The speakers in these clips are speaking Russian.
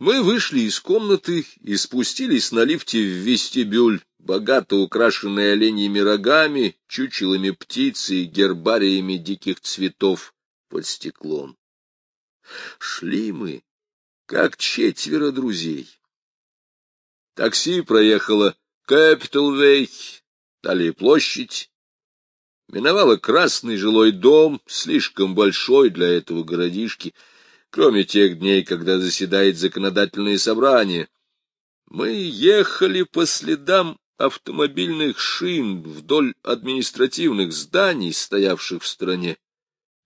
Мы вышли из комнаты и спустились на лифте в вестибюль, богато украшенный оленьими рогами, чучелами птиц и гербариями диких цветов под стеклом. Шли мы, как четверо друзей. Такси проехало Кэпитал-Вей, далее площадь, миновало красный жилой дом, слишком большой для этого городишки, кроме тех дней, когда заседает законодательное собрание. Мы ехали по следам автомобильных шин вдоль административных зданий, стоявших в стране,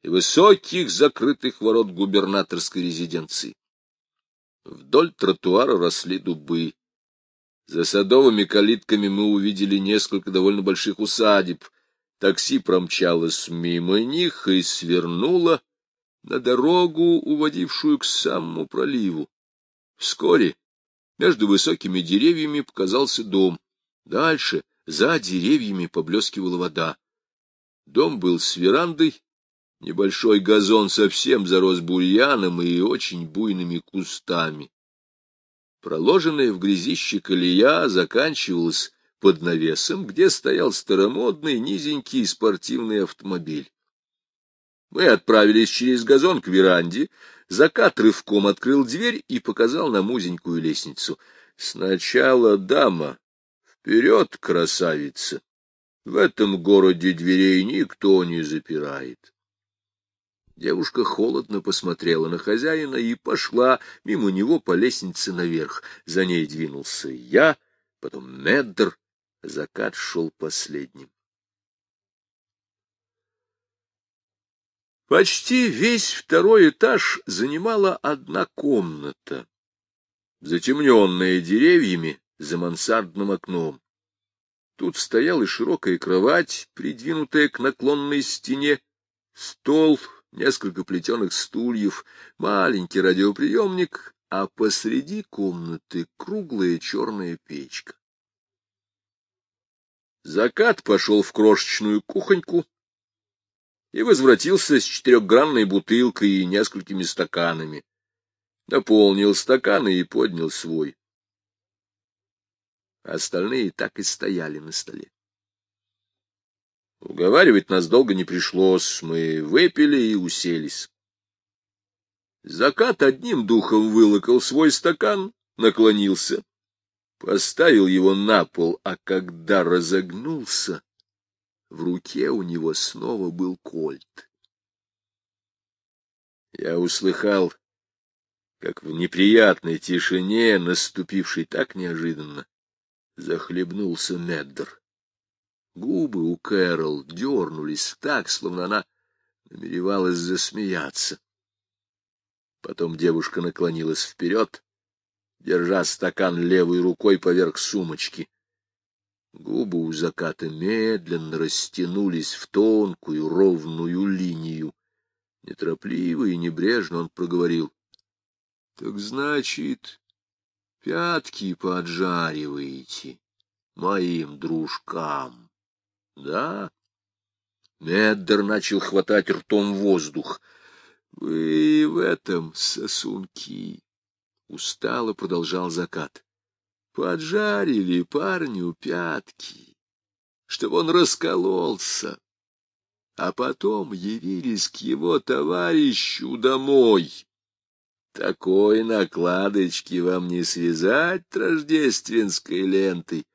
и высоких закрытых ворот губернаторской резиденции. Вдоль тротуара росли дубы. За садовыми калитками мы увидели несколько довольно больших усадеб. Такси промчалось мимо них и свернуло на дорогу, уводившую к самому проливу. Вскоре между высокими деревьями показался дом. Дальше, за деревьями, поблескивала вода. Дом был с верандой, небольшой газон совсем зарос бурьяном и очень буйными кустами. Проложенная в грязище колея заканчивалась под навесом, где стоял старомодный низенький спортивный автомобиль. Мы отправились через газон к веранде. Закат рывком открыл дверь и показал нам узенькую лестницу. Сначала дама. Вперед, красавица! В этом городе дверей никто не запирает. Девушка холодно посмотрела на хозяина и пошла мимо него по лестнице наверх. За ней двинулся я, потом Меддер. Закат шел последним. Почти весь второй этаж занимала одна комната, затемненная деревьями за мансардным окном. Тут стояла широкая кровать, придвинутая к наклонной стене, стол, несколько плетеных стульев, маленький радиоприемник, а посреди комнаты круглая черная печка. Закат пошел в крошечную кухоньку, и возвратился с четырехгранной бутылкой и несколькими стаканами. Наполнил стаканы и поднял свой. Остальные так и стояли на столе. Уговаривать нас долго не пришлось, мы выпили и уселись. Закат одним духом вылокал свой стакан, наклонился, поставил его на пол, а когда разогнулся, в руке у него снова был кольт. Я услыхал, как в неприятной тишине, наступившей так неожиданно, захлебнулся Меддер. Губы у Кэрол дернулись так, словно она намеревалась засмеяться. Потом девушка наклонилась вперед, держа стакан левой рукой поверх сумочки. Губы у заката медленно растянулись в тонкую ровную линию. Неторопливо и небрежно он проговорил. — Так значит, пятки поджариваете моим дружкам, да? Меддер начал хватать ртом воздух. — Вы в этом сосунки! — устало продолжал закат поджарили парню пятки, чтобы он раскололся, а потом явились к его товарищу домой. Такой накладочки вам не связать рождественской лентой.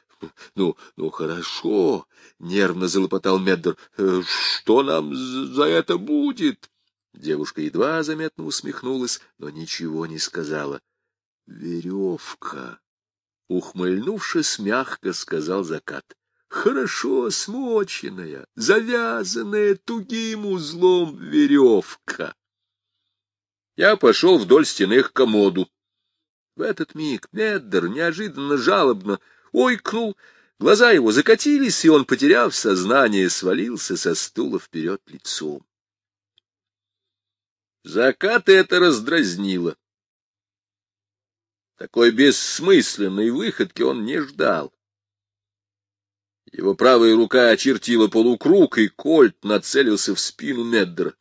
— Ну, ну, хорошо, — нервно залопотал Меддер. «Э, — Что нам за это будет? Девушка едва заметно усмехнулась, но ничего не сказала. — Веревка. Ухмыльнувшись, мягко сказал закат. Хорошо смоченная, завязанная тугим узлом веревка. Я пошел вдоль стены к комоду. В этот миг Меддер неожиданно жалобно ойкнул, глаза его закатились, и он, потеряв сознание, свалился со стула вперед лицом. Закат это раздразнило. Такой бессмысленной выходки он не ждал. Его правая рука очертила полукруг, и кольт нацелился в спину Меддера.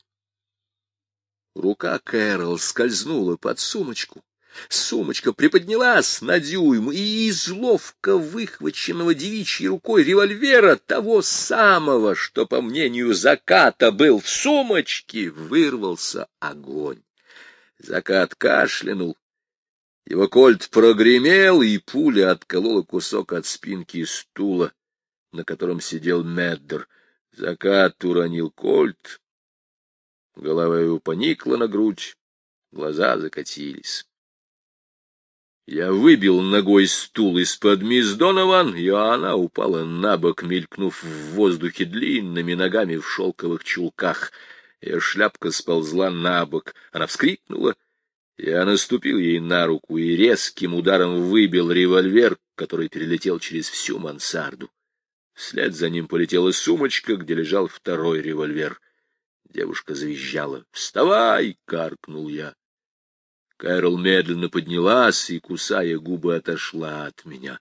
Рука Кэрол скользнула под сумочку, Сумочка приподнялась на дюйм, и из ловко выхваченного девичьей рукой револьвера, того самого, что, по мнению заката, был в сумочке, вырвался огонь. Закат кашлянул. Его кольт прогремел, и пуля отколола кусок от спинки стула, на котором сидел Меддер. Закат уронил кольт, голова его поникла на грудь, глаза закатились. Я выбил ногой стул из-под мисс Донован, и она упала на бок, мелькнув в воздухе длинными ногами в шелковых чулках. Ее шляпка сползла на бок. Она вскрикнула. Я наступил ей на руку и резким ударом выбил револьвер, который перелетел через всю мансарду. Вслед за ним полетела сумочка, где лежал второй револьвер. Девушка завизжала. «Вставай!» — каркнул я. Кэрол медленно поднялась и, кусая губы, отошла от меня.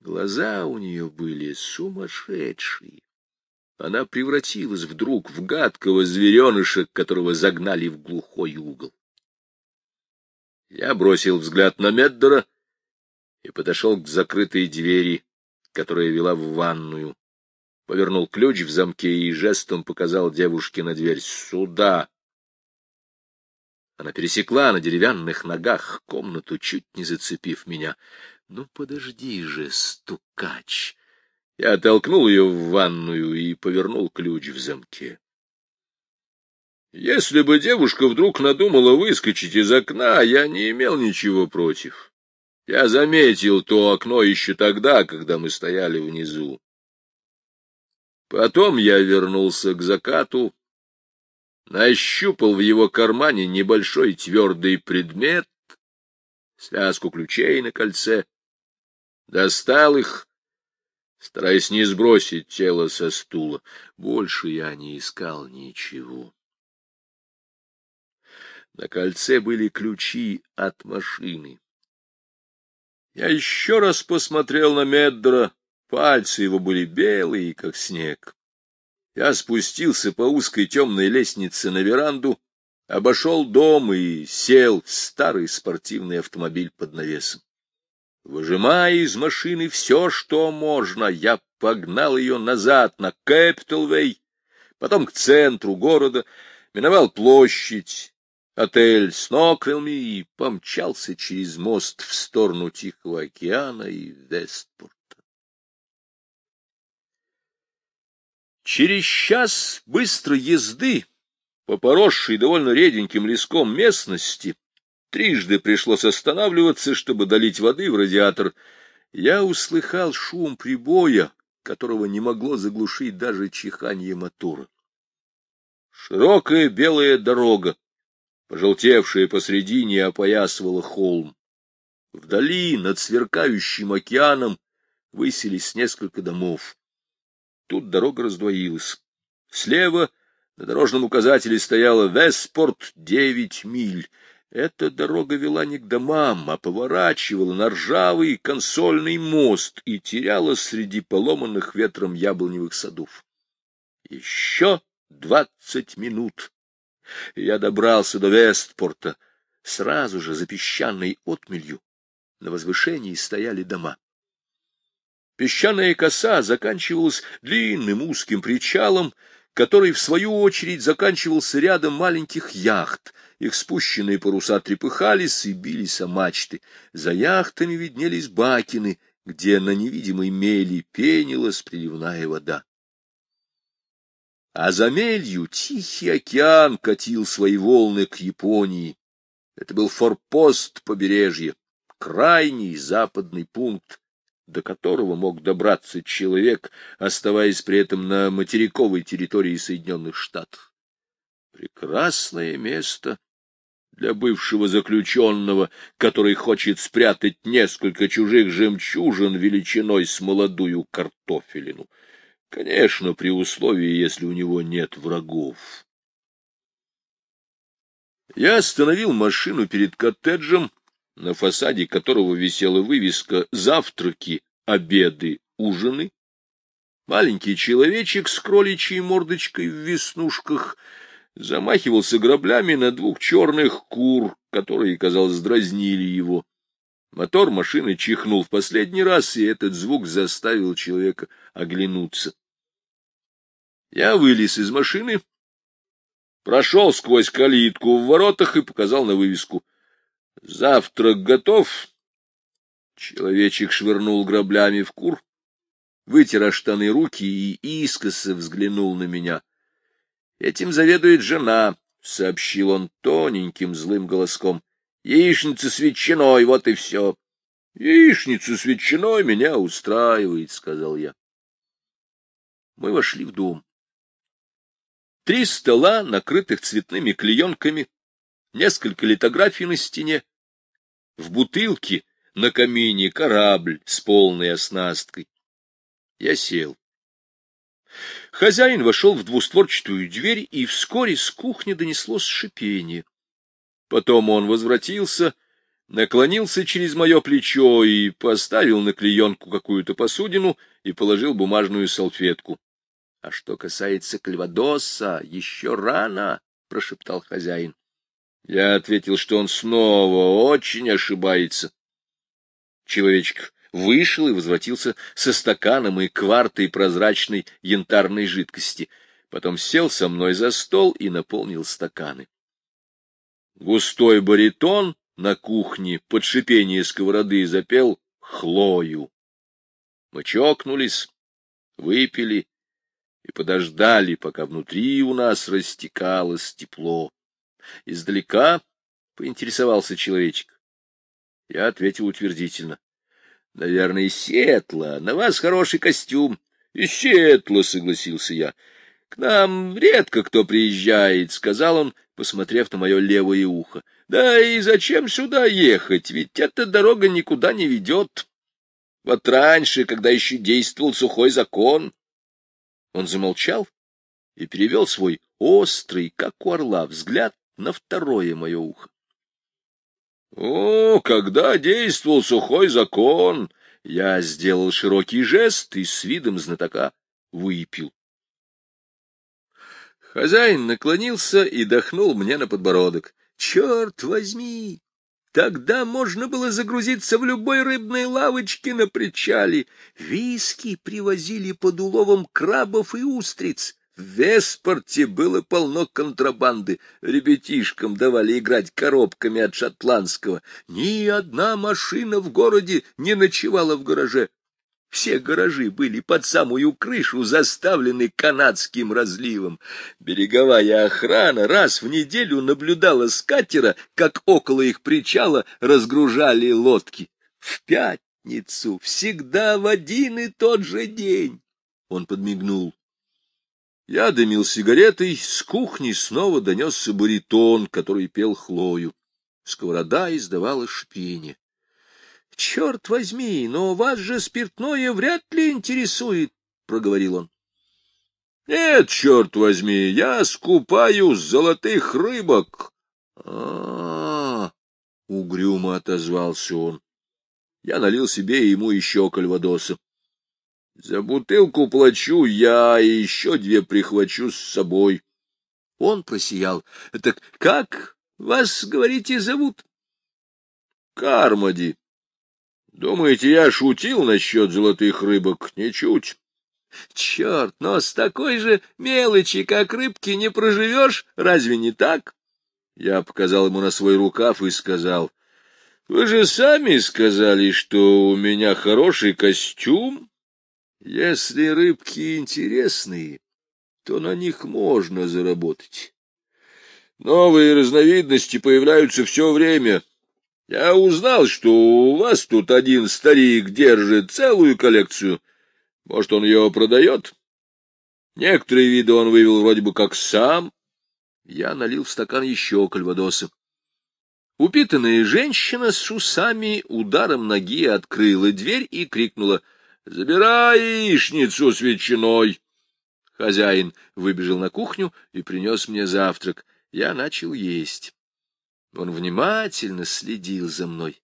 Глаза у нее были сумасшедшие. Она превратилась вдруг в гадкого звереныша, которого загнали в глухой угол. Я бросил взгляд на Меддера и подошел к закрытой двери, которая вела в ванную. Повернул ключ в замке и жестом показал девушке на дверь «Сюда!» Она пересекла на деревянных ногах комнату, чуть не зацепив меня. Ну, подожди же, стукач! Я оттолкнул ее в ванную и повернул ключ в замке. Если бы девушка вдруг надумала выскочить из окна, я не имел ничего против. Я заметил то окно еще тогда, когда мы стояли внизу. Потом я вернулся к закату, нащупал в его кармане небольшой твердый предмет, связку ключей на кольце, достал их, стараясь не сбросить тело со стула. Больше я не искал ничего. На кольце были ключи от машины. Я еще раз посмотрел на Меддера, пальцы его были белые, как снег. Я спустился по узкой темной лестнице на веранду, обошел дом и сел в старый спортивный автомобиль под навесом. Выжимая из машины все, что можно, я погнал ее назад на Кэпиталвей, потом к центру города, миновал площадь, отель Сноквилми и помчался через мост в сторону Тихого океана и Вестпорт. Через час быстрой езды по поросшей довольно реденьким леском местности трижды пришлось останавливаться, чтобы долить воды в радиатор. Я услыхал шум прибоя, которого не могло заглушить даже чиханье мотора. Широкая белая дорога, пожелтевшая посредине, опоясывала холм. Вдали, над сверкающим океаном, высились несколько домов. Тут дорога раздвоилась. Слева на дорожном указателе стояла «Веспорт девять миль». Эта дорога вела не к домам, а поворачивала на ржавый консольный мост и теряла среди поломанных ветром яблоневых садов. Еще двадцать минут. Я добрался до Вестпорта. Сразу же за песчаной отмелью на возвышении стояли дома. Песчаная коса заканчивалась длинным узким причалом, который, в свою очередь, заканчивался рядом маленьких яхт. Их спущенные паруса трепыхались и бились о мачты. За яхтами виднелись бакины, где на невидимой мели пенилась приливная вода. А за мелью Тихий океан катил свои волны к Японии. Это был форпост побережья, крайний западный пункт до которого мог добраться человек, оставаясь при этом на материковой территории Соединенных Штатов. Прекрасное место для бывшего заключенного, который хочет спрятать несколько чужих жемчужин величиной с молодую картофелину. Конечно, при условии, если у него нет врагов. Я остановил машину перед коттеджем, на фасаде которого висела вывеска «Завтраки, обеды, ужины». Маленький человечек с кроличьей мордочкой в веснушках замахивался граблями на двух черных кур, которые, казалось, дразнили его. Мотор машины чихнул в последний раз, и этот звук заставил человека оглянуться. Я вылез из машины, прошел сквозь калитку в воротах и показал на вывеску. «Завтрак готов?» Человечек швырнул граблями в кур, вытер штаны руки и искоса взглянул на меня. Этим заведует жена, — сообщил он тоненьким злым голоском. — Яичница с ветчиной, вот и все. — Яичница с ветчиной меня устраивает, — сказал я. Мы вошли в дом. Три стола, накрытых цветными клеенками, несколько литографий на стене. В бутылке на камине корабль с полной оснасткой. Я сел. Хозяин вошел в двустворчатую дверь, и вскоре с кухни донеслось шипение. Потом он возвратился, наклонился через мое плечо и поставил на клеенку какую-то посудину и положил бумажную салфетку. — А что касается Кальвадоса, еще рано, — прошептал хозяин. Я ответил, что он снова очень ошибается. Человечек вышел и возвратился со стаканом и квартой прозрачной янтарной жидкости. Потом сел со мной за стол и наполнил стаканы. Густой баритон на кухне под шипение сковороды запел Хлою. Мы чокнулись, выпили и подождали, пока внутри у нас растекалось тепло. Издалека поинтересовался человечек. Я ответил утвердительно. — Наверное, из Сиэтла. На вас хороший костюм. — Из Сиэтла, — согласился я. — К нам редко кто приезжает, — сказал он, посмотрев на мое левое ухо. — Да и зачем сюда ехать? Ведь эта дорога никуда не ведет. Вот раньше, когда еще действовал сухой закон. Он замолчал и перевел свой острый, как у орла, взгляд на второе мое ухо. О, когда действовал сухой закон, я сделал широкий жест и с видом знатока выпил. Хозяин наклонился и дохнул мне на подбородок. Черт возьми! Тогда можно было загрузиться в любой рыбной лавочке на причале. Виски привозили под уловом крабов и устриц. В Веспорте было полно контрабанды, ребятишкам давали играть коробками от шотландского. Ни одна машина в городе не ночевала в гараже. Все гаражи были под самую крышу заставлены канадским разливом. Береговая охрана раз в неделю наблюдала с катера, как около их причала разгружали лодки. В пятницу, всегда в один и тот же день. Он подмигнул. Я дымил сигаретой, с кухни снова донесся баритон, который пел Хлою. Сковорода издавала шпение. — Черт возьми, но вас же спиртное вряд ли интересует, — проговорил он. — Нет, черт возьми, я скупаю золотых рыбок. А — угрюмо отозвался он. Я налил себе и ему еще кальвадоса. За бутылку плачу я, и еще две прихвачу с собой. Он просиял. — Так как вас, говорите, зовут? — Кармоди. Думаете, я шутил насчет золотых рыбок? Ничуть. Черт, но с такой же мелочи, как рыбки, не проживешь, разве не так? Я показал ему на свой рукав и сказал, — Вы же сами сказали, что у меня хороший костюм. Если рыбки интересные, то на них можно заработать. Новые разновидности появляются все время. Я узнал, что у вас тут один старик держит целую коллекцию. Может, он ее продает? Некоторые виды он вывел вроде бы как сам. Я налил в стакан еще кальвадоса. Упитанная женщина с усами ударом ноги открыла дверь и крикнула — Забирай яичницу с ветчиной. Хозяин выбежал на кухню и принес мне завтрак. Я начал есть. Он внимательно следил за мной.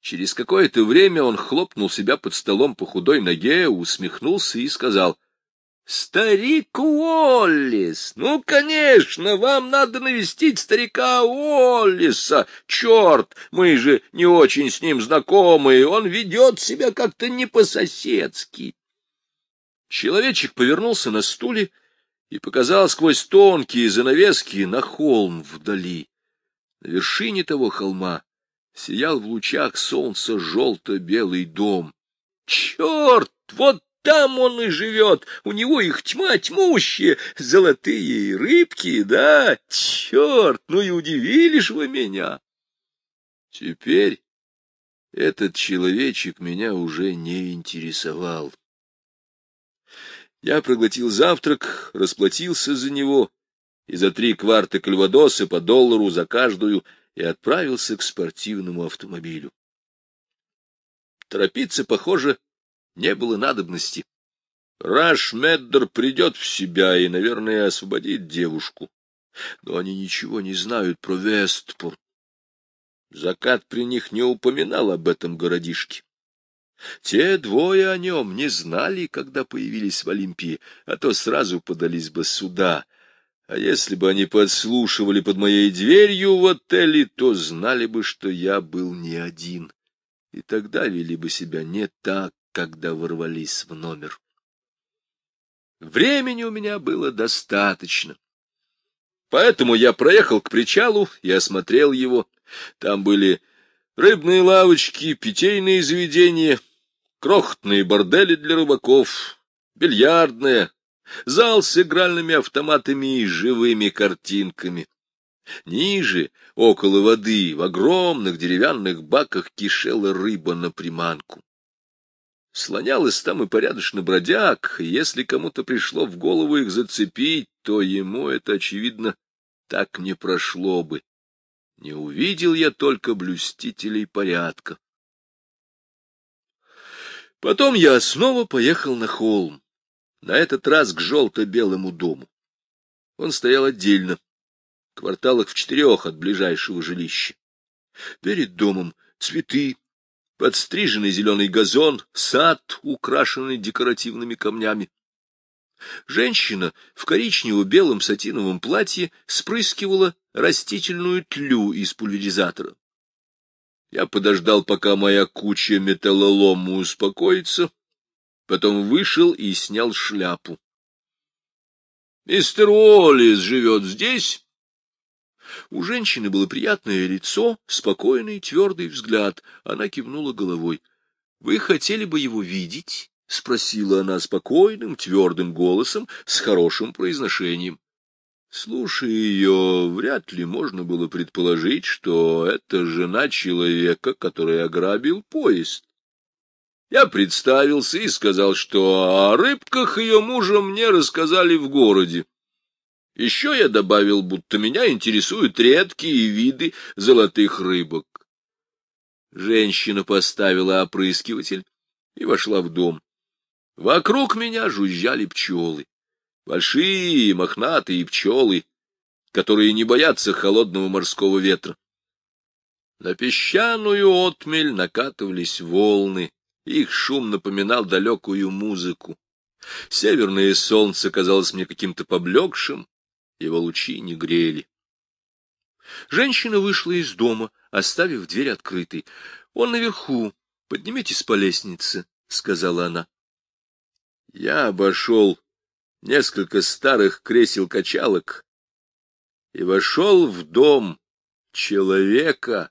Через какое-то время он хлопнул себя под столом по худой ноге, усмехнулся и сказал, Старик Уоллис! Ну, конечно, вам надо навестить старика Уоллиса. Черт, мы же не очень с ним знакомы, он ведет себя как-то не по-соседски. Человечек повернулся на стуле и показал сквозь тонкие занавески на холм вдали. На вершине того холма сиял в лучах солнца желто-белый дом. Черт, вот там он и живет, у него их тьма тьмущая, золотые рыбки, да, черт, ну и удивили ж вы меня. Теперь этот человечек меня уже не интересовал. Я проглотил завтрак, расплатился за него и за три кварты кальвадоса по доллару за каждую и отправился к спортивному автомобилю. Торопиться, похоже, не было надобности. Раш Меддер придет в себя и, наверное, освободит девушку. Но они ничего не знают про Вестпорт. Закат при них не упоминал об этом городишке. Те двое о нем не знали, когда появились в Олимпии, а то сразу подались бы сюда. А если бы они подслушивали под моей дверью в отеле, то знали бы, что я был не один, и тогда вели бы себя не так, когда ворвались в номер. Времени у меня было достаточно. Поэтому я проехал к причалу и осмотрел его. Там были рыбные лавочки, питейные заведения, крохотные бордели для рыбаков, бильярдная, зал с игральными автоматами и живыми картинками. Ниже, около воды, в огромных деревянных баках кишела рыба на приманку. Слонялось там и порядочно бродяг, и если кому-то пришло в голову их зацепить, то ему это, очевидно, так не прошло бы. Не увидел я только блюстителей порядка. Потом я снова поехал на холм, на этот раз к желто-белому дому. Он стоял отдельно, кварталах в четырех от ближайшего жилища. Перед домом цветы, подстриженный зеленый газон, сад, украшенный декоративными камнями. Женщина в коричнево-белом сатиновом платье спрыскивала растительную тлю из пульверизатора. Я подождал, пока моя куча металлолома успокоится, потом вышел и снял шляпу. — Мистер Уоллес живет здесь? У женщины было приятное лицо, спокойный, твердый взгляд. Она кивнула головой. — Вы хотели бы его видеть? — спросила она спокойным, твердым голосом, с хорошим произношением. Слушая ее, вряд ли можно было предположить, что это жена человека, который ограбил поезд. Я представился и сказал, что о рыбках ее мужа мне рассказали в городе. Еще я добавил, будто меня интересуют редкие виды золотых рыбок. Женщина поставила опрыскиватель и вошла в дом. Вокруг меня жужжали пчелы. Большие мохнатые пчелы, которые не боятся холодного морского ветра. На песчаную отмель накатывались волны, их шум напоминал далекую музыку. Северное солнце казалось мне каким-то поблекшим, его лучи не грели. Женщина вышла из дома, оставив дверь открытой. — Он наверху. Поднимитесь по лестнице, — сказала она. Я обошел несколько старых кресел-качалок и вошел в дом человека,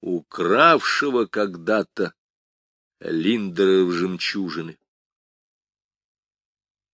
укравшего когда-то Линдеров жемчужины.